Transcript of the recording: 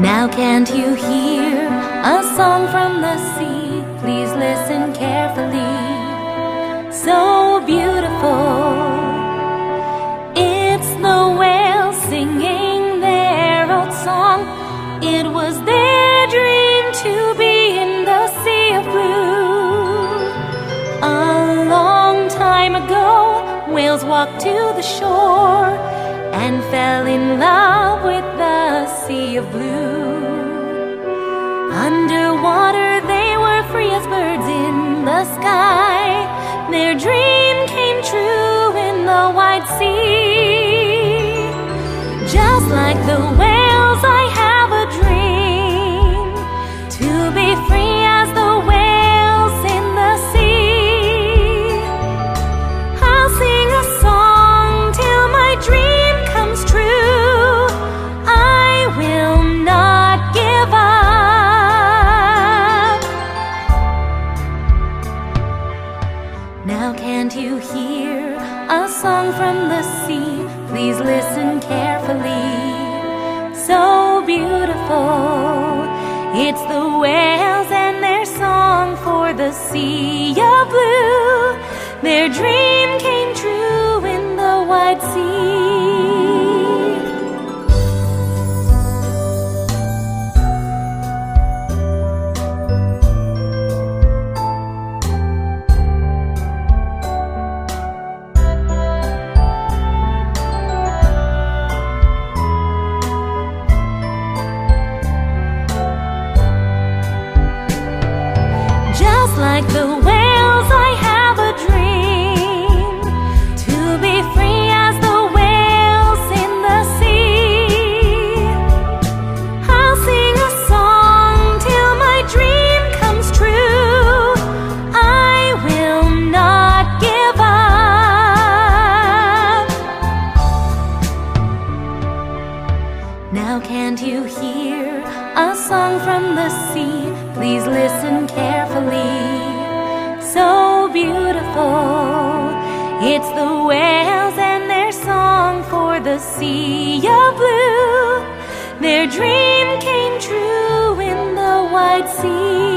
Now can't you hear a song from the sea? Please listen carefully. It was their dream to be in the sea of blue. A long time ago, whales walked to the shore and fell in love with the sea of blue. Underwater, they were free as birds in the sky. Their dream came true in the wide sea. Just like the whales, Now, can't you hear a song from the sea? Please listen carefully. So beautiful. It's the whales and their song for the sea of blue. Their dream like the whales, I have a dream to be free as the whales in the sea. I'll sing a song till my dream comes true. I will not give up. Now, can't you hear a song from the sea. Please listen carefully. So beautiful, it's the whales and their song for the sea of blue. Their dream came true in the wide sea.